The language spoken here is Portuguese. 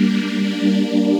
Música